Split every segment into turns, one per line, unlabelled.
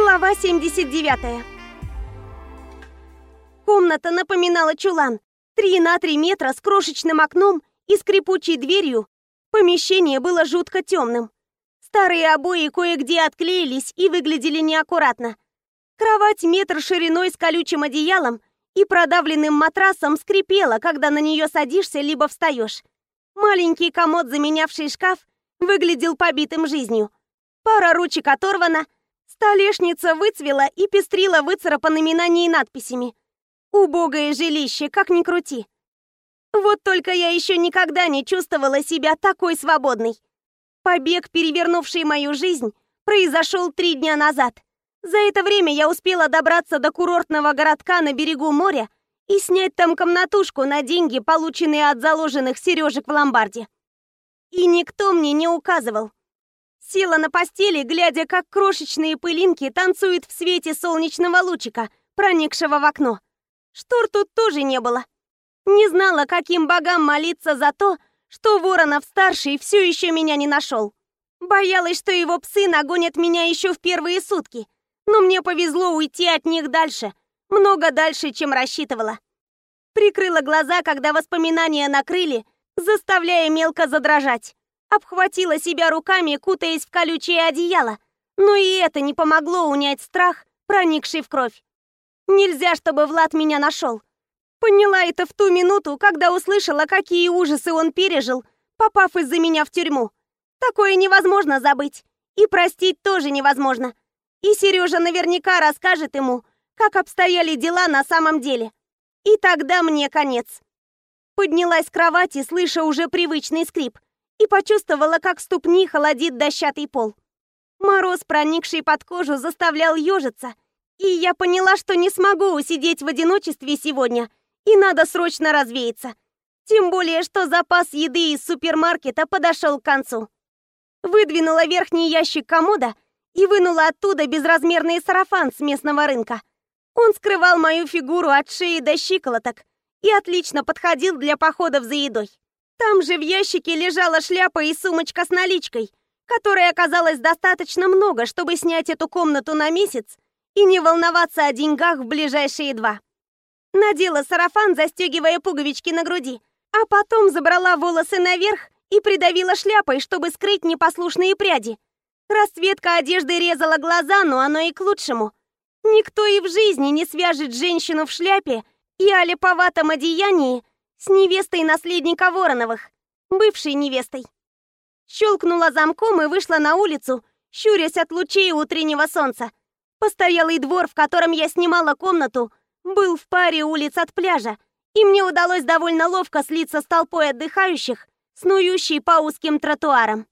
Глава 79. Комната напоминала чулан. Три на три метра с крошечным окном и скрипучей дверью. Помещение было жутко темным. Старые обои кое-где отклеились и выглядели неаккуратно. Кровать метр шириной с колючим одеялом и продавленным матрасом скрипела, когда на нее садишься либо встаешь. Маленький комод, заменявший шкаф, выглядел побитым жизнью. Пара ручек оторвана, столешница выцвела и пестрила выцарапанными на ней надписями. Убогое жилище, как ни крути. Вот только я еще никогда не чувствовала себя такой свободной. Побег, перевернувший мою жизнь, произошел три дня назад. За это время я успела добраться до курортного городка на берегу моря и снять там комнатушку на деньги, полученные от заложенных сережек в ломбарде. И никто мне не указывал. Села на постели, глядя, как крошечные пылинки танцуют в свете солнечного лучика, проникшего в окно. Штор тут тоже не было. Не знала, каким богам молиться за то, что Воронов-старший все еще меня не нашел. Боялась, что его псы нагонят меня еще в первые сутки. Но мне повезло уйти от них дальше, много дальше, чем рассчитывала. Прикрыла глаза, когда воспоминания накрыли, заставляя мелко задрожать. Обхватила себя руками, кутаясь в колючее одеяло. Но и это не помогло унять страх, проникший в кровь. Нельзя, чтобы Влад меня нашел. Поняла это в ту минуту, когда услышала, какие ужасы он пережил, попав из-за меня в тюрьму. Такое невозможно забыть. И простить тоже невозможно. И Сережа наверняка расскажет ему, как обстояли дела на самом деле. И тогда мне конец. Поднялась с кровати, слыша уже привычный скрип, и почувствовала, как ступни холодит дощатый пол. Мороз, проникший под кожу, заставлял ежиться, и я поняла, что не смогу усидеть в одиночестве сегодня и надо срочно развеяться. Тем более, что запас еды из супермаркета подошел к концу. Выдвинула верхний ящик комода и вынула оттуда безразмерный сарафан с местного рынка. Он скрывал мою фигуру от шеи до щиколоток и отлично подходил для походов за едой. Там же в ящике лежала шляпа и сумочка с наличкой, которой оказалось достаточно много, чтобы снять эту комнату на месяц и не волноваться о деньгах в ближайшие два. Надела сарафан, застегивая пуговички на груди, а потом забрала волосы наверх и придавила шляпой, чтобы скрыть непослушные пряди. Расцветка одежды резала глаза, но оно и к лучшему. Никто и в жизни не свяжет женщину в шляпе и олиповатом одеянии с невестой наследника Вороновых, бывшей невестой. Щелкнула замком и вышла на улицу, щурясь от лучей утреннего солнца. Постоялый двор, в котором я снимала комнату, был в паре улиц от пляжа, и мне удалось довольно ловко слиться с толпой отдыхающих, снующей по узким тротуарам.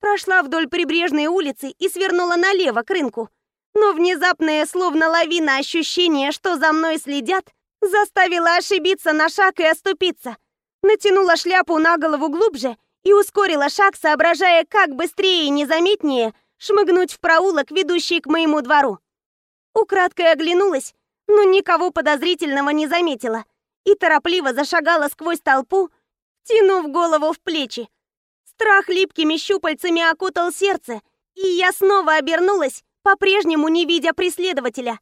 Прошла вдоль прибрежной улицы и свернула налево к рынку. Но внезапное, словно лавина, ощущение, что за мной следят, заставило ошибиться на шаг и оступиться. Натянула шляпу на голову глубже и ускорила шаг, соображая, как быстрее и незаметнее шмыгнуть в проулок, ведущий к моему двору. Украдкой оглянулась но никого подозрительного не заметила и торопливо зашагала сквозь толпу, тянув голову в плечи. Страх липкими щупальцами окутал сердце, и я снова обернулась, по-прежнему не видя преследователя.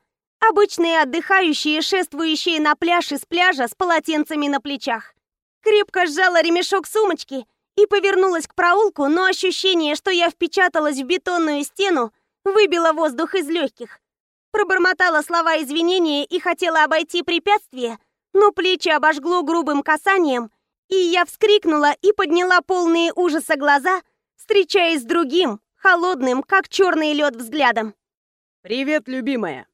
Обычные отдыхающие, шествующие на пляж из пляжа с полотенцами на плечах. Крепко сжала ремешок сумочки и повернулась к проулку, но ощущение, что я впечаталась в бетонную стену, выбило воздух из легких. Пробормотала слова извинения и хотела обойти препятствие, но плечи обожгло грубым касанием, и я вскрикнула и подняла полные ужаса глаза, встречаясь с другим, холодным, как черный лед, взглядом.
«Привет, любимая!»